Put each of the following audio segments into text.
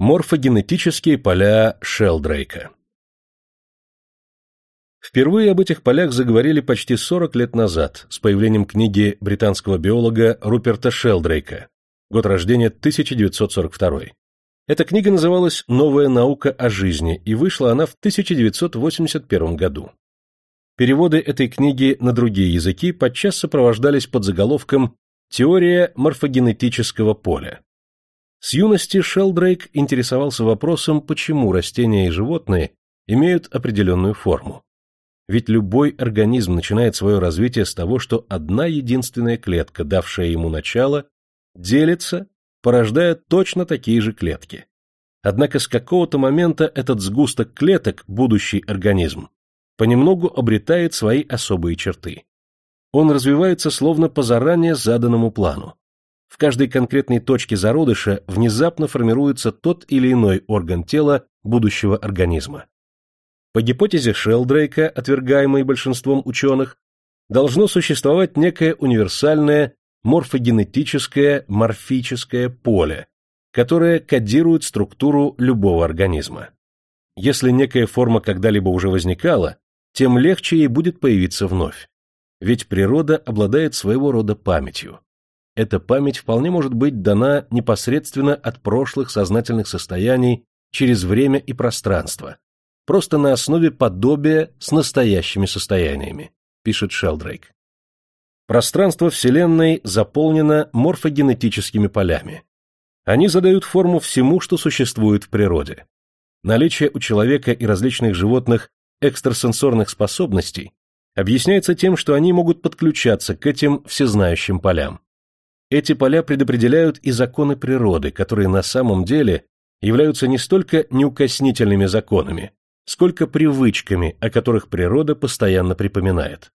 Морфогенетические поля Шелдрейка Впервые об этих полях заговорили почти 40 лет назад с появлением книги британского биолога Руперта Шелдрейка, год рождения 1942. Эта книга называлась «Новая наука о жизни», и вышла она в 1981 году. Переводы этой книги на другие языки подчас сопровождались под заголовком «Теория морфогенетического поля». С юности Шелдрейк интересовался вопросом, почему растения и животные имеют определенную форму. Ведь любой организм начинает свое развитие с того, что одна единственная клетка, давшая ему начало, делится, порождая точно такие же клетки. Однако с какого-то момента этот сгусток клеток, будущий организм, понемногу обретает свои особые черты. Он развивается словно по заранее заданному плану. В каждой конкретной точке зародыша внезапно формируется тот или иной орган тела будущего организма. По гипотезе Шелдрейка, отвергаемой большинством ученых, должно существовать некое универсальное морфогенетическое морфическое поле, которое кодирует структуру любого организма. Если некая форма когда-либо уже возникала, тем легче ей будет появиться вновь. Ведь природа обладает своего рода памятью. Эта память вполне может быть дана непосредственно от прошлых сознательных состояний через время и пространство, просто на основе подобия с настоящими состояниями, пишет Шелдрейк. Пространство Вселенной заполнено морфогенетическими полями. Они задают форму всему, что существует в природе. Наличие у человека и различных животных экстрасенсорных способностей объясняется тем, что они могут подключаться к этим всезнающим полям. Эти поля предопределяют и законы природы, которые на самом деле являются не столько неукоснительными законами, сколько привычками, о которых природа постоянно припоминает.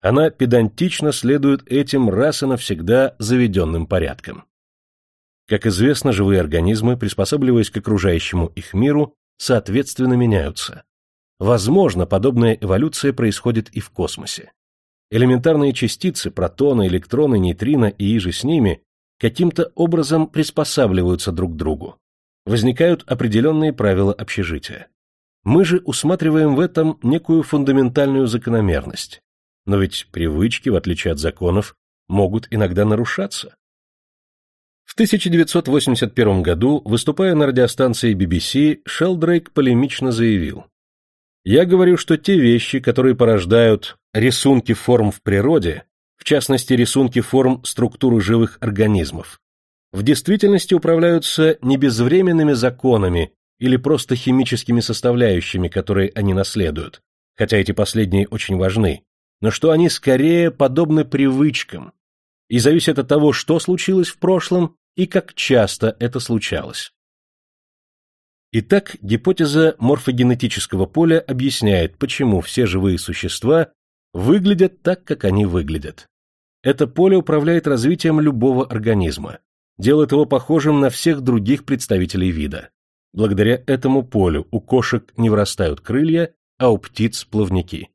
Она педантично следует этим раз и навсегда заведенным порядкам. Как известно, живые организмы, приспосабливаясь к окружающему их миру, соответственно меняются. Возможно, подобная эволюция происходит и в космосе. Элементарные частицы, протоны, электроны, нейтрино и иже с ними, каким-то образом приспосабливаются друг к другу. Возникают определенные правила общежития. Мы же усматриваем в этом некую фундаментальную закономерность. Но ведь привычки, в отличие от законов, могут иногда нарушаться. В 1981 году, выступая на радиостанции BBC, Шелдрейк полемично заявил. «Я говорю, что те вещи, которые порождают рисунки форм в природе, в частности рисунки форм структуры живых организмов, в действительности управляются не безвременными законами или просто химическими составляющими, которые они наследуют, хотя эти последние очень важны, но что они скорее подобны привычкам и зависят от того, что случилось в прошлом и как часто это случалось. Итак, гипотеза морфогенетического поля объясняет, почему все живые существа выглядят так, как они выглядят. Это поле управляет развитием любого организма, делает его похожим на всех других представителей вида. Благодаря этому полю у кошек не вырастают крылья, а у птиц – плавники.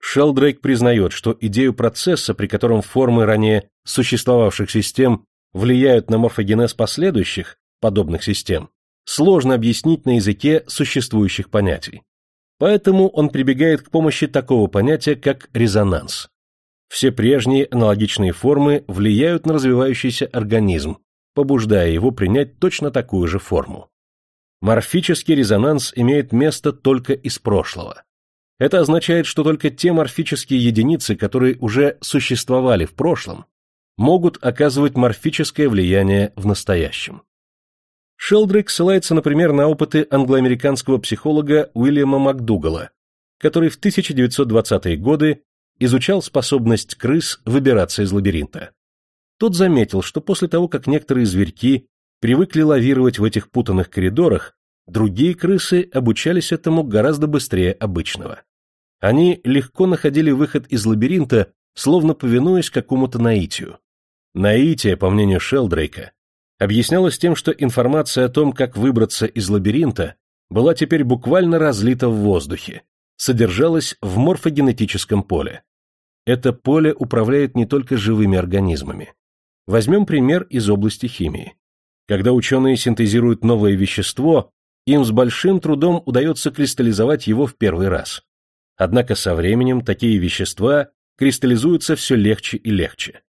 Шелдрейк признает, что идею процесса, при котором формы ранее существовавших систем влияют на морфогенез последующих, подобных систем, сложно объяснить на языке существующих понятий. Поэтому он прибегает к помощи такого понятия, как резонанс. Все прежние аналогичные формы влияют на развивающийся организм, побуждая его принять точно такую же форму. Морфический резонанс имеет место только из прошлого. Это означает, что только те морфические единицы, которые уже существовали в прошлом, могут оказывать морфическое влияние в настоящем. Шелдрик ссылается, например, на опыты англоамериканского психолога Уильяма МакДугала, который в 1920-е годы изучал способность крыс выбираться из лабиринта. Тот заметил, что после того, как некоторые зверьки привыкли лавировать в этих путанных коридорах, другие крысы обучались этому гораздо быстрее обычного. Они легко находили выход из лабиринта, словно повинуясь какому-то наитию. Наитие, по мнению Шелдрейка, объяснялось тем, что информация о том, как выбраться из лабиринта, была теперь буквально разлита в воздухе, содержалась в морфогенетическом поле. Это поле управляет не только живыми организмами. Возьмем пример из области химии. Когда ученые синтезируют новое вещество, им с большим трудом удается кристаллизовать его в первый раз. Однако со временем такие вещества кристаллизуются все легче и легче.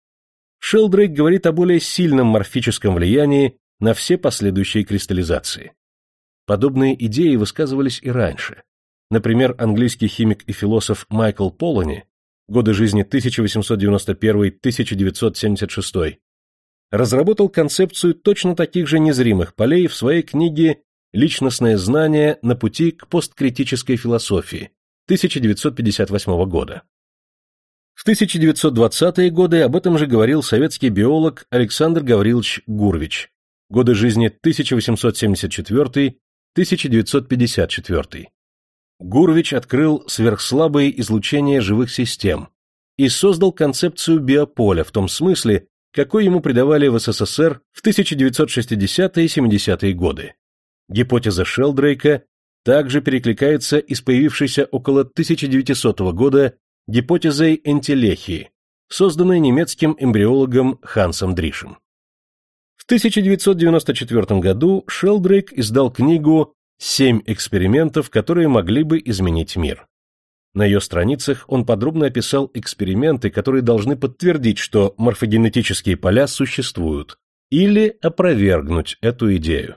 Шелдрейк говорит о более сильном морфическом влиянии на все последующие кристаллизации. Подобные идеи высказывались и раньше. Например, английский химик и философ Майкл Полони, годы жизни 1891-1976, разработал концепцию точно таких же незримых полей в своей книге «Личностное знание на пути к посткритической философии» 1958 года. В 1920-е годы об этом же говорил советский биолог Александр Гаврилович Гурвич, годы жизни 1874-1954. Гурвич открыл сверхслабые излучения живых систем и создал концепцию биополя в том смысле, какой ему придавали в СССР в 1960-е и 70-е годы. Гипотеза Шелдрейка также перекликается и с появившейся около 1900 года гипотезой энтелехии, созданной немецким эмбриологом Хансом Дришем. В 1994 году Шелдрейк издал книгу «Семь экспериментов, которые могли бы изменить мир». На ее страницах он подробно описал эксперименты, которые должны подтвердить, что морфогенетические поля существуют, или опровергнуть эту идею.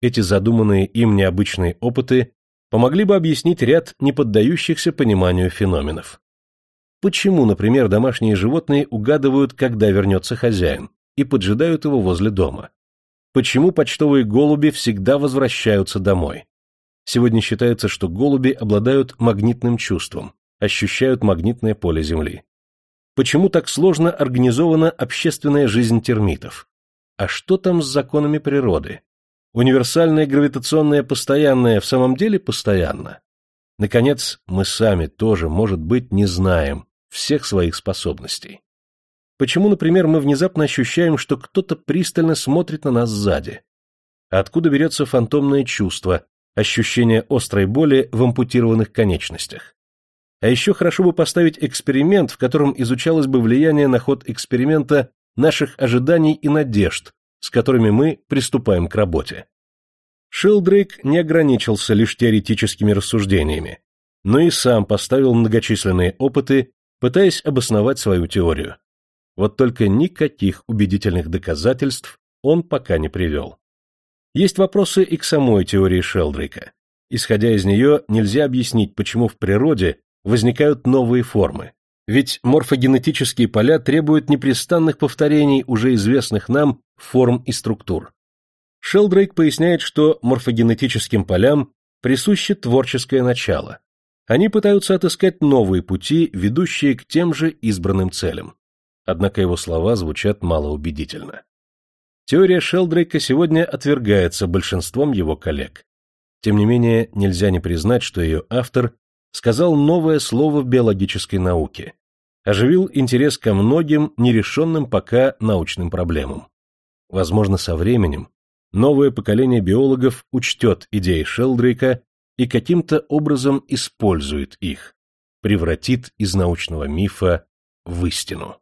Эти задуманные им необычные опыты помогли бы объяснить ряд неподдающихся пониманию феноменов. Почему, например, домашние животные угадывают, когда вернется хозяин, и поджидают его возле дома? Почему почтовые голуби всегда возвращаются домой? Сегодня считается, что голуби обладают магнитным чувством, ощущают магнитное поле Земли. Почему так сложно организована общественная жизнь термитов? А что там с законами природы? Универсальное гравитационное постоянное в самом деле постоянно? Наконец, мы сами тоже, может быть, не знаем всех своих способностей. Почему, например, мы внезапно ощущаем, что кто-то пристально смотрит на нас сзади? Откуда берется фантомное чувство, ощущение острой боли в ампутированных конечностях. А еще хорошо бы поставить эксперимент, в котором изучалось бы влияние на ход эксперимента наших ожиданий и надежд, с которыми мы приступаем к работе. Шилдрейк не ограничился лишь теоретическими рассуждениями, но и сам поставил многочисленные опыты, пытаясь обосновать свою теорию. Вот только никаких убедительных доказательств он пока не привел. Есть вопросы и к самой теории Шелдрейка. Исходя из нее, нельзя объяснить, почему в природе возникают новые формы. Ведь морфогенетические поля требуют непрестанных повторений уже известных нам форм и структур. Шелдрейк поясняет, что морфогенетическим полям присуще творческое начало. Они пытаются отыскать новые пути, ведущие к тем же избранным целям. Однако его слова звучат малоубедительно. Теория Шелдрейка сегодня отвергается большинством его коллег. Тем не менее, нельзя не признать, что ее автор сказал новое слово в биологической науке, оживил интерес ко многим нерешенным пока научным проблемам. Возможно, со временем новое поколение биологов учтет идеи Шелдрейка и каким-то образом использует их, превратит из научного мифа в истину.